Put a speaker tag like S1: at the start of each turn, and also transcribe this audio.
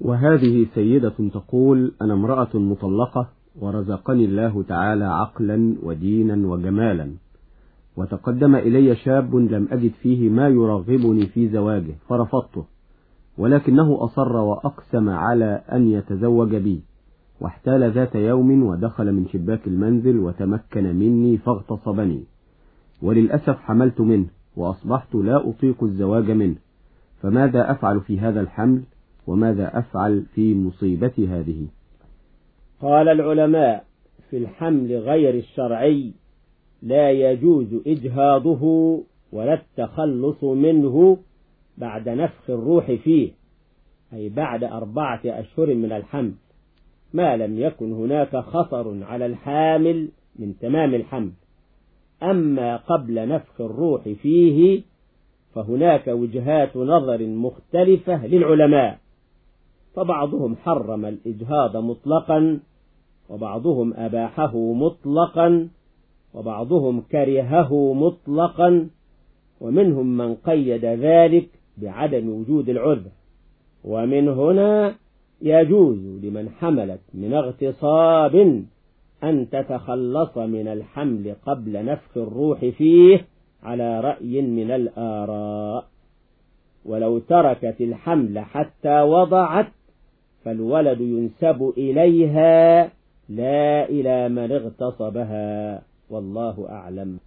S1: وهذه سيدة تقول أنا امرأة مطلقة ورزقني الله تعالى عقلا ودينا وجمالا وتقدم إلي شاب لم أجد فيه ما يرغبني في زواجه فرفضته ولكنه أصر وأقسم على أن يتزوج بي واحتال ذات يوم ودخل من شباك المنزل وتمكن مني فاغتصبني وللأسف حملت منه وأصبحت لا أطيق الزواج منه فماذا أفعل في هذا الحمل؟ وماذا أفعل في مصيبتي هذه؟
S2: قال العلماء في الحمل غير الشرعي لا يجوز إجهاضه ولا التخلص منه بعد نفخ الروح فيه أي بعد أربعة أشهر من الحمل ما لم يكن هناك خطر على الحامل من تمام الحمل. أما قبل نفخ الروح فيه فهناك وجهات نظر مختلفة للعلماء. فبعضهم حرم الإجهاض مطلقا وبعضهم أباحه مطلقا وبعضهم كرهه مطلقا ومنهم من قيد ذلك بعدم وجود العذر. ومن هنا يجوز لمن حملت من اغتصاب أن تتخلص من الحمل قبل نفخ الروح فيه على رأي من الآراء. ولو تركت الحمل حتى وضعت فالولد ينسب إليها لا إلى من اغتصبها والله أعلم.